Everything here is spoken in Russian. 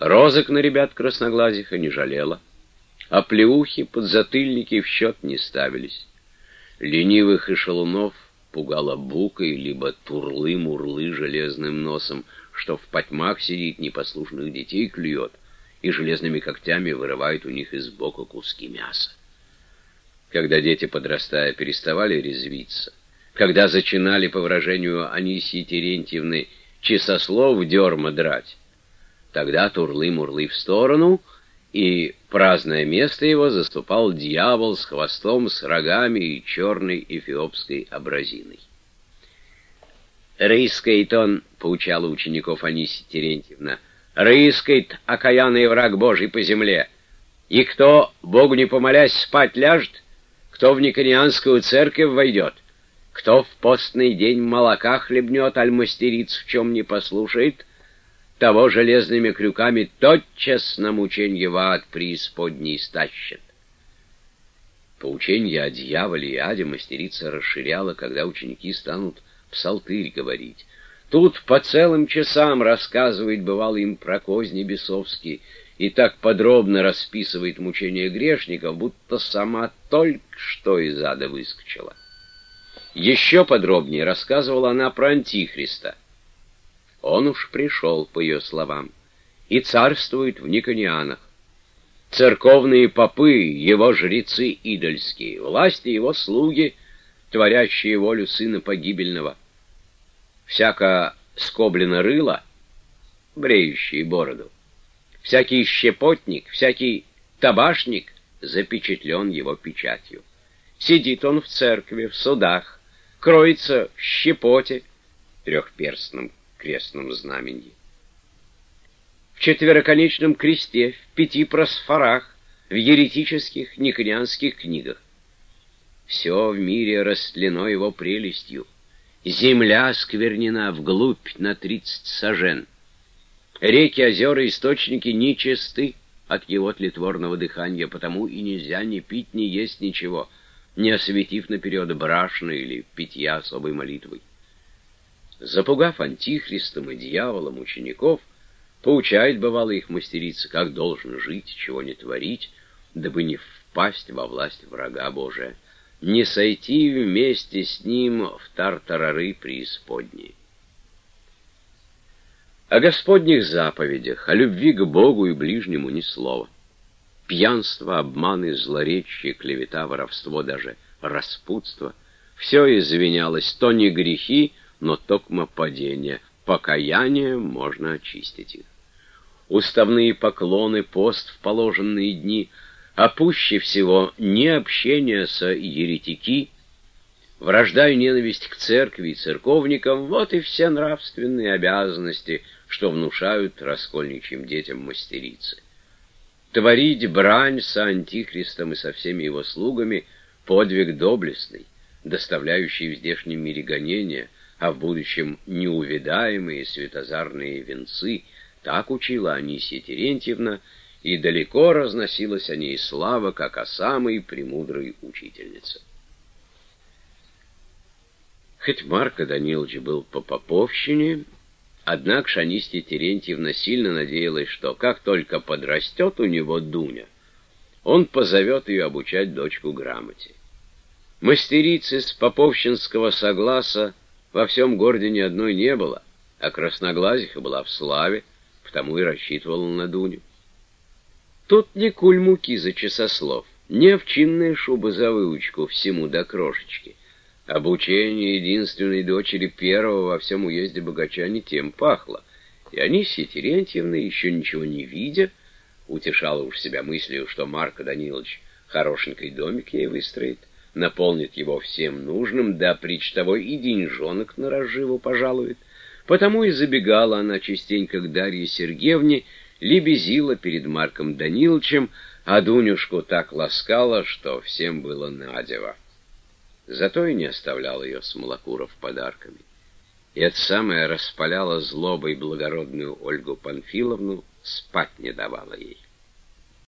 Розок на ребят красноглазиха не жалела, а плеухи, подзатыльники в счет не ставились. Ленивых и шалунов пугала букой, либо турлы-мурлы железным носом, что в потьмах сидит, непослушных детей клюет и железными когтями вырывает у них из бока куски мяса. Когда дети, подрастая, переставали резвиться, когда зачинали, по выражению Анисии Терентьевны, часослов дерма драть, тогда турлы-мурлы в сторону — и праздное место его заступал дьявол с хвостом, с рогами и черной эфиопской абразиной. «Рыскает он», — поучала учеников Анисия Терентьевна, — «рыскает, окаянный враг Божий по земле, и кто, Богу не помолясь, спать ляжет, кто в Никонианскую церковь войдет, кто в постный день молока хлебнет, аль мастериц в чем не послушает, того железными крюками тотчас на мученье в ад преисподней стащат. Поученье о дьяволе и аде мастерица расширяла, когда ученики станут псалтырь говорить. Тут по целым часам рассказывает, бывало, им про козни бесовские, и так подробно расписывает мучения грешников, будто сама только что из ада выскочила. Еще подробнее рассказывала она про Антихриста — он уж пришел, по ее словам, и царствует в Никонианах. Церковные попы, его жрецы идольские, власти его слуги, творящие волю сына погибельного. Всяко скоблено рыло, бреющий бороду. Всякий щепотник, всякий табашник запечатлен его печатью. Сидит он в церкви, в судах, кроется в щепоте, трехперстном крестном знамени. В четвероконечном кресте, в пяти просфорах, в еретических никонианских книгах. Все в мире растлено его прелестью. Земля сквернена вглубь на тридцать сажен. Реки, озера, источники нечисты от его тлетворного дыхания, потому и нельзя ни пить, ни есть ничего, не осветив наперед брашны или питья особой молитвой запугав антихристом и дьяволом учеников, поучает, бывало, их мастерица, как должен жить, чего не творить, дабы не впасть во власть врага Божия, не сойти вместе с ним в тартарары преисподней. О Господних заповедях, о любви к Богу и ближнему ни слова. Пьянство, обманы, злоречие, клевета, воровство, даже распутство — все извинялось, то не грехи, но токмо падение. Покаянием можно очистить их. Уставные поклоны, пост в положенные дни, а пуще всего не общение с еретики, вражда и ненависть к церкви и церковникам — вот и все нравственные обязанности, что внушают раскольничьим детям мастерицы. Творить брань с антихристом и со всеми его слугами — подвиг доблестный, доставляющий в здешнем мире гонения — а в будущем неувидаемые светозарные венцы, так учила Анисия Терентьевна, и далеко разносилась о ней слава, как о самой премудрой учительнице. Хоть Марко Данилович был по поповщине, однако Шанистия Терентьевна сильно надеялась, что как только подрастет у него Дуня, он позовет ее обучать дочку грамоте. Мастерицы с поповщинского согласа во всем городе ни одной не было, а красноглазиха была в славе, потому и рассчитывала на Дуню. Тут не куль муки за часослов, не овчинная шуба за выучку всему до крошечки. Обучение единственной дочери первого во всем уезде богача не тем пахло. И Анисия Терентьевна, еще ничего не видя, утешала уж себя мыслью, что Марко Данилович хорошенький домик ей выстроит наполнит его всем нужным, да прич того и деньжонок на разживу пожалует. Потому и забегала она частенько к Дарье Сергеевне, лебезила перед Марком Даниловичем, а Дунюшку так ласкала, что всем было надево. Зато и не оставлял ее с Малакуров подарками. И это самое распаляло злобой благородную Ольгу Панфиловну, спать не давала ей.